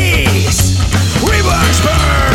Please, Reborn Spurs!